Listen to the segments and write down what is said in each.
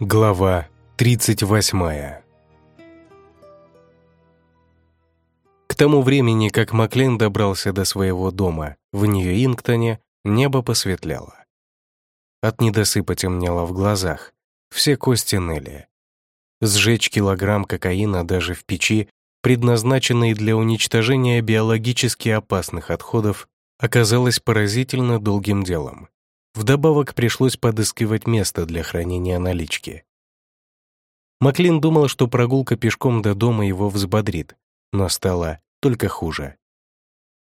Глава 38 К тому времени, как Маклин добрался до своего дома в Нью-Инктоне, небо посветлело. От недосыпа темнело в глазах, все кости ныли. Сжечь килограмм кокаина даже в печи, предназначенной для уничтожения биологически опасных отходов, оказалось поразительно долгим делом. Вдобавок пришлось подыскивать место для хранения налички. Маклин думал, что прогулка пешком до дома его взбодрит, но стало только хуже.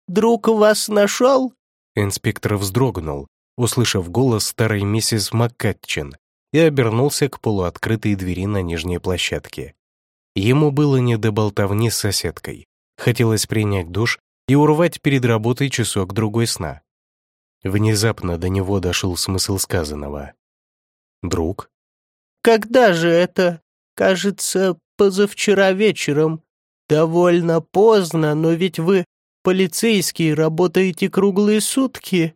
«Друг вас нашел?» Инспектор вздрогнул, услышав голос старой миссис Маккатчин, и обернулся к полуоткрытой двери на нижней площадке. Ему было не до болтовни с соседкой. Хотелось принять душ и урвать перед работой часок-другой сна. Внезапно до него дошел смысл сказанного. «Друг?» «Когда же это? Кажется, позавчера вечером. Довольно поздно, но ведь вы, полицейские, работаете круглые сутки».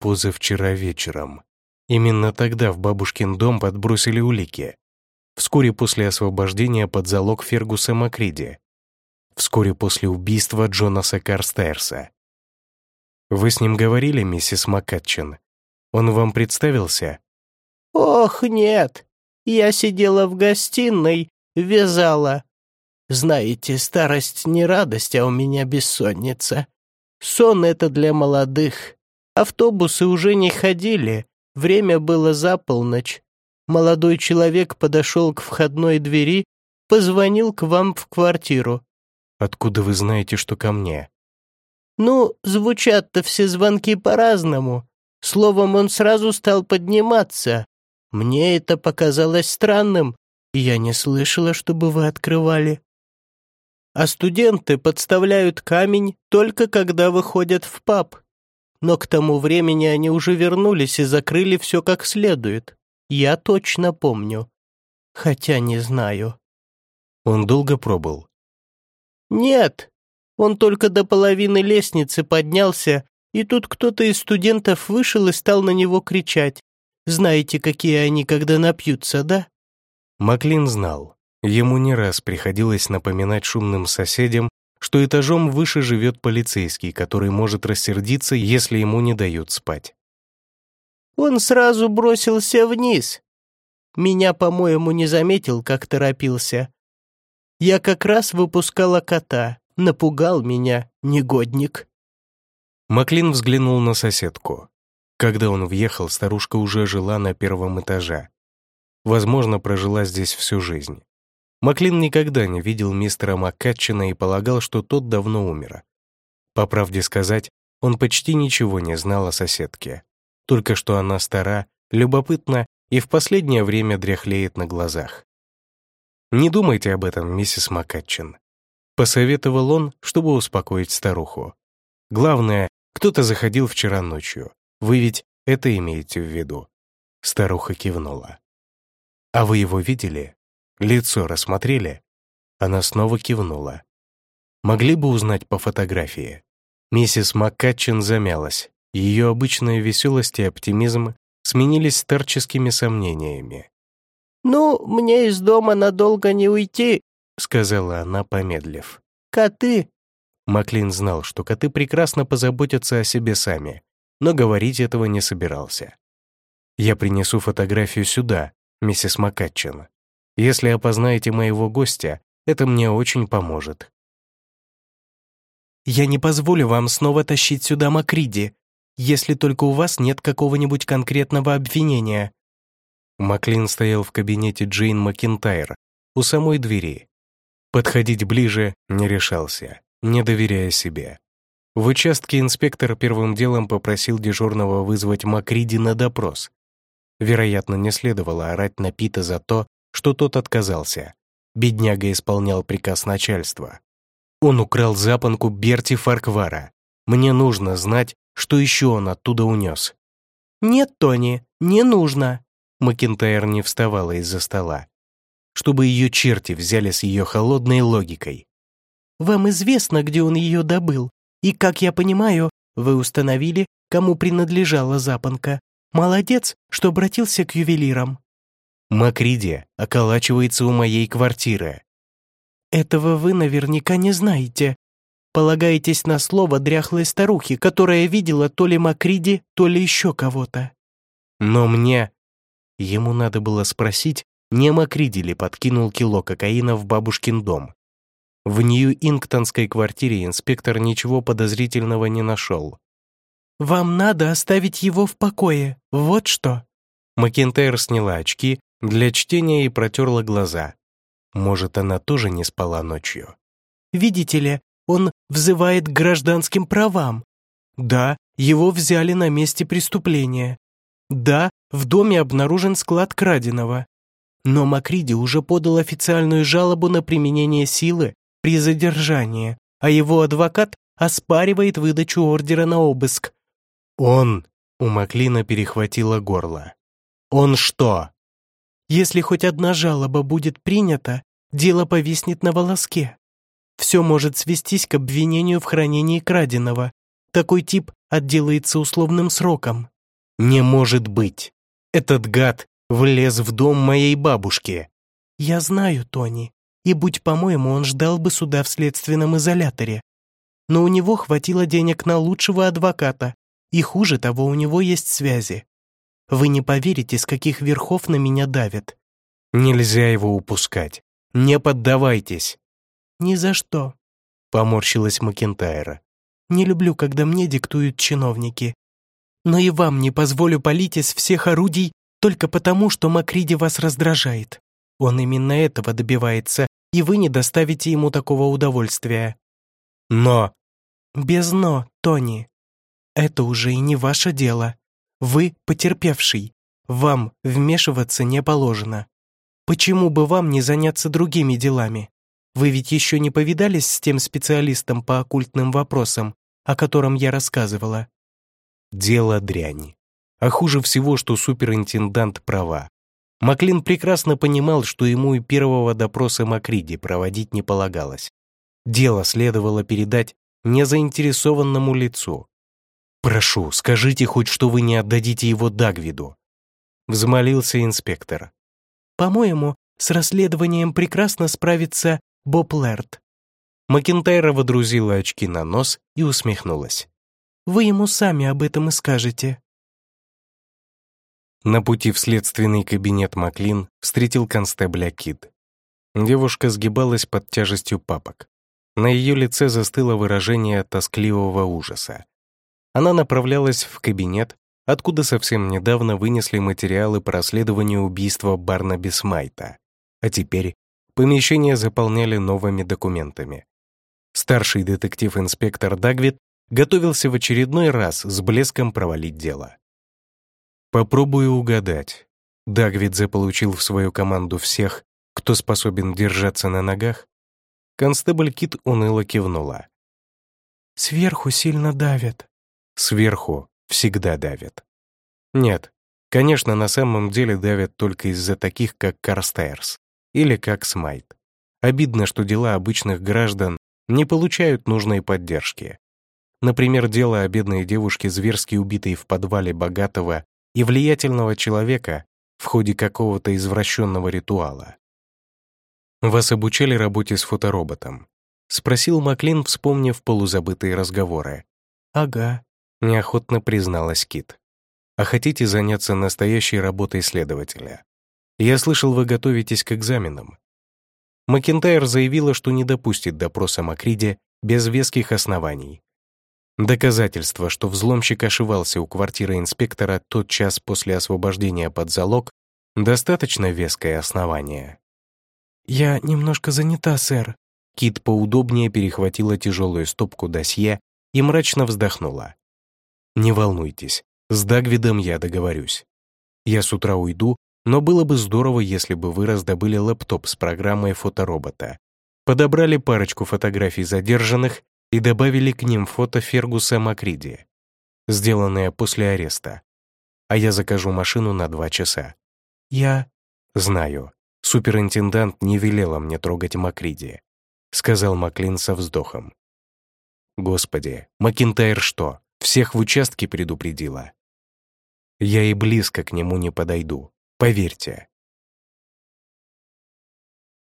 Позавчера вечером. Именно тогда в бабушкин дом подбросили улики. Вскоре после освобождения под залог Фергуса Макриди. Вскоре после убийства Джонаса Карстайрса. Вы с ним говорили, миссис Маккатчин? Он вам представился? Ох, нет. Я сидела в гостиной, вязала. Знаете, старость не радость, а у меня бессонница. Сон — это для молодых. Автобусы уже не ходили, время было за полночь. Молодой человек подошел к входной двери, позвонил к вам в квартиру. Откуда вы знаете, что ко мне? Ну, звучат-то все звонки по-разному. Словом, он сразу стал подниматься. Мне это показалось странным, я не слышала, чтобы вы открывали. А студенты подставляют камень только когда выходят в паб. Но к тому времени они уже вернулись и закрыли все как следует. Я точно помню. Хотя не знаю. Он долго пробыл? Нет, он только до половины лестницы поднялся, и тут кто-то из студентов вышел и стал на него кричать. Знаете, какие они, когда напьются, да? Маклин знал. Ему не раз приходилось напоминать шумным соседям, что этажом выше живет полицейский, который может рассердиться, если ему не дают спать. Он сразу бросился вниз. Меня, по-моему, не заметил, как торопился. Я как раз выпускала кота. Напугал меня, негодник». Маклин взглянул на соседку. Когда он въехал, старушка уже жила на первом этаже. Возможно, прожила здесь всю жизнь. Маклин никогда не видел мистера Маккатчина и полагал, что тот давно умер. По правде сказать, он почти ничего не знал о соседке. Только что она стара, любопытна и в последнее время дряхлеет на глазах. Не думайте об этом, миссис Маккатчин. Посоветовал он, чтобы успокоить старуху. Главное, кто-то заходил вчера ночью. Вы ведь это имеете в виду?» Старуха кивнула. «А вы его видели? Лицо рассмотрели?» Она снова кивнула. «Могли бы узнать по фотографии?» Миссис Маккатчин замялась. Ее обычная веселость и оптимизм сменились старческими сомнениями. «Ну, мне из дома надолго не уйти, — сказала она, помедлив. «Коты!» Маклин знал, что коты прекрасно позаботятся о себе сами, но говорить этого не собирался. «Я принесу фотографию сюда, миссис Макатчин. Если опознаете моего гостя, это мне очень поможет». «Я не позволю вам снова тащить сюда Макриди, если только у вас нет какого-нибудь конкретного обвинения». Маклин стоял в кабинете Джейн Макинтайр у самой двери Подходить ближе не решался, не доверяя себе. В участке инспектор первым делом попросил дежурного вызвать Макриди на допрос. Вероятно, не следовало орать на Пита за то, что тот отказался. Бедняга исполнял приказ начальства. Он украл запонку Берти Фарквара. Мне нужно знать, что еще он оттуда унес. «Нет, Тони, не нужно». Макинтайр не вставала из-за стола чтобы ее черти взяли с ее холодной логикой. «Вам известно, где он ее добыл, и, как я понимаю, вы установили, кому принадлежала запонка. Молодец, что обратился к ювелирам». Макриди околачивается у моей квартиры. Этого вы наверняка не знаете. Полагаетесь на слово дряхлой старухи, которая видела то ли Макриди, то ли еще кого-то. Но мне... Ему надо было спросить, не Макриди ли подкинул кило кокаина в бабушкин дом. В Нью-Инктонской квартире инспектор ничего подозрительного не нашел. «Вам надо оставить его в покое, вот что». Макентайр сняла очки для чтения и протерла глаза. Может, она тоже не спала ночью. «Видите ли, он взывает к гражданским правам. Да, его взяли на месте преступления. Да, в доме обнаружен склад краденого. Но Макриди уже подал официальную жалобу на применение силы при задержании, а его адвокат оспаривает выдачу ордера на обыск. «Он...» — у Маклина перехватило горло. «Он что?» «Если хоть одна жалоба будет принята, дело повиснет на волоске. Все может свестись к обвинению в хранении краденого. Такой тип отделается условным сроком». «Не может быть! Этот гад влез в дом моей бабушки!» «Я знаю, Тони, и будь по-моему, он ждал бы суда в следственном изоляторе. Но у него хватило денег на лучшего адвоката, и хуже того, у него есть связи. Вы не поверите, с каких верхов на меня давят. Нельзя его упускать. Не поддавайтесь. Ни за что, поморщилась Макентайра. Не люблю, когда мне диктуют чиновники. Но и вам не позволю палить из всех орудий только потому, что Макриди вас раздражает. Он именно этого добивается, и вы не доставите ему такого удовольствия. Но... Без «но», Тони. Это уже и не ваше дело. Вы потерпевший. Вам вмешиваться не положено. Почему бы вам не заняться другими делами? Вы ведь еще не повидались с тем специалистом по оккультным вопросам, о котором я рассказывала? Дело дрянь. А хуже всего, что суперинтендант права. Маклин прекрасно понимал, что ему и первого допроса Макриди проводить не полагалось. Дело следовало передать незаинтересованному лицу. «Прошу, скажите хоть, что вы не отдадите его Дагвиду», — взмолился инспектор. «По-моему, с расследованием прекрасно справится Боб Лэрд». Макентайра водрузила очки на нос и усмехнулась. «Вы ему сами об этом и скажете». На пути в следственный кабинет Маклин встретил констебля Кид. Девушка сгибалась под тяжестью папок. На ее лице застыло выражение тоскливого ужаса. Она направлялась в кабинет, откуда совсем недавно вынесли материалы по расследованию убийства Барнаби Смайта. А теперь помещение заполняли новыми документами. Старший детектив-инспектор Дагвит готовился в очередной раз с блеском провалить дело. Попробую угадать. Дагвид заполучил в свою команду всех, кто способен держаться на ногах? Констебль Кит уныло кивнула. «Сверху сильно давят», Сверху всегда давят. Нет, конечно, на самом деле давят только из-за таких, как Карстайрс или как Смайт. Обидно, что дела обычных граждан не получают нужной поддержки. Например, дело о бедной девушке, зверски убитой в подвале богатого и влиятельного человека в ходе какого-то извращенного ритуала. «Вас обучали работе с фотороботом?» — спросил Маклин, вспомнив полузабытые разговоры. «Ага», неохотно призналась Кит. «А хотите заняться настоящей работой следователя? Я слышал, вы готовитесь к экзаменам». Макентайр заявила, что не допустит допроса Макриди без веских оснований. Доказательство, что взломщик ошивался у квартиры инспектора тот час после освобождения под залог, достаточно веское основание. «Я немножко занята, сэр». Кит поудобнее перехватила тяжелую стопку досье и мрачно вздохнула. Не волнуйтесь, с Дагвидом я договорюсь. Я с утра уйду, но было бы здорово, если бы вы раздобыли лэптоп с программой фоторобота, подобрали парочку фотографий задержанных и добавили к ним фото Фергуса Макриди, сделанное после ареста. А я закажу машину на два часа. Я... Знаю. Суперинтендант не велела мне трогать Макриди, сказал Маклин со вздохом. Господи, Макинтайр что, всех в участке предупредила. Я и близко к нему не подойду, поверьте.